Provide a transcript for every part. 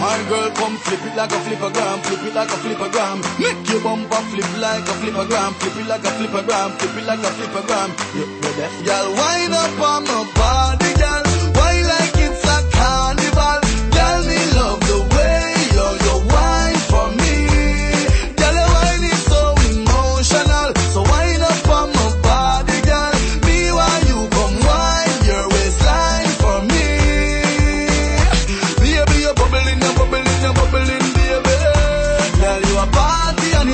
My girl, come flip it like a flippergram, flip it like a flippergram. Make your bumper flip like a flippergram, flip it like a flippergram, flip it like a flippergram. Yeah, baby. Girl, wind up on my body,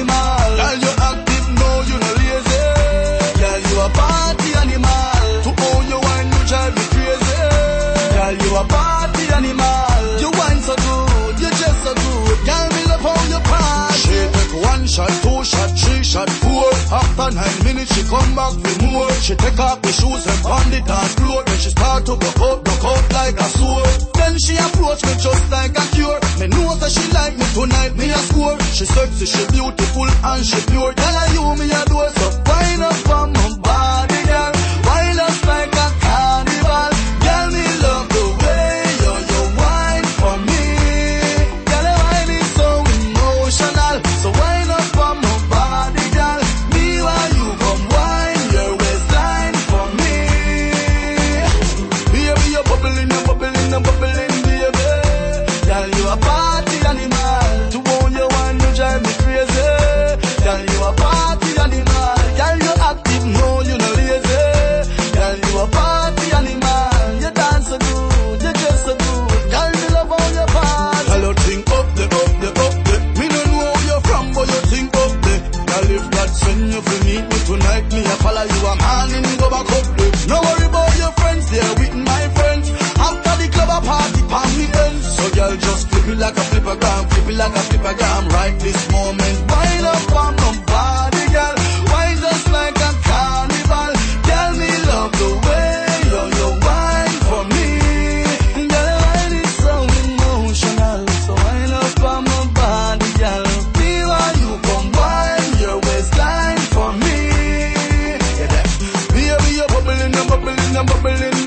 animal. Girl, you active, no, you no lazy. Girl, you a party animal. To own your wine, you drive me crazy. Girl, you a party animal. You wine so good, you just so good. Girl, me love how you party. She take one shot, two shot, three shot, four. After nine minutes, she come back with more. She take off the shoes and pound it on floor. Then she start to broke out, broke out like a sword. Me a score. She sexy, she beautiful and she pure. Girl, I you me a do so Send you to meet me tonight, me a follow you a and go back up the. No worry about your friends, they're with my friends. After the club, a party, me ends. So girl, just flip it like a flippergram, flip it like a flippergram. Right this moment. in a bubble in